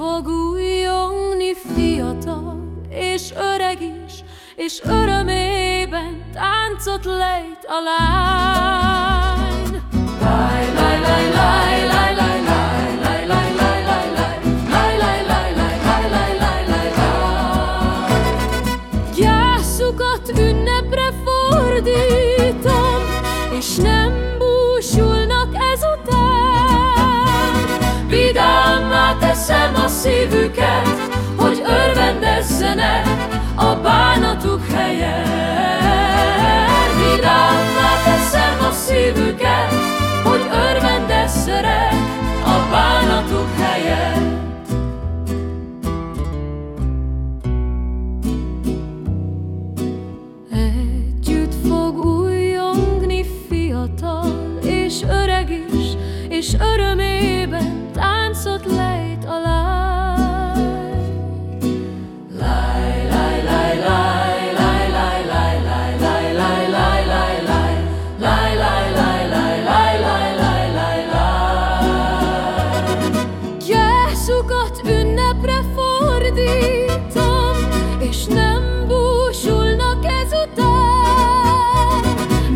fog újongni fiatal és öreg is, és örömében táncot lejt a lány. Láj, láj, láj, láj, láj. ünnepre fordítom, és nem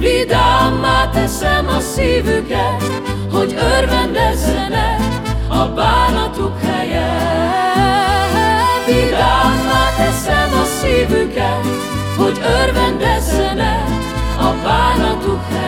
Vidámmá teszem a szívüket, hogy örvendezzenek a bánatuk helyen. Vidámmá teszem a szívüket, hogy örvendezzenek a bánatuk helyen.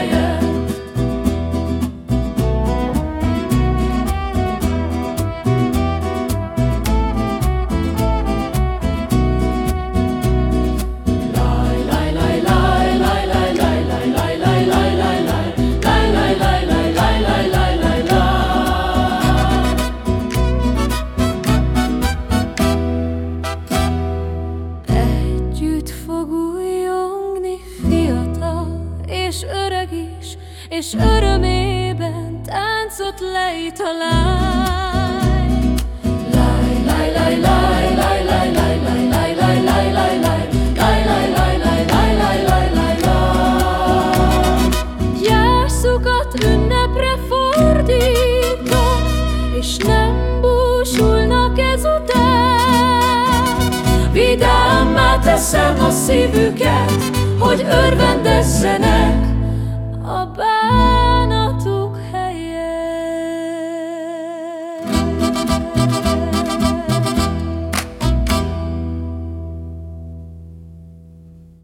És örömében táncot lejt a. Láj, láj, láj, láj, láj, láj, láj, láj, láj, láj, láj, láj, láj, láj, ünnepre fordítom, és nem búsulnak ezután. Vidámmá teszem a szívüket, hogy örvendezzenek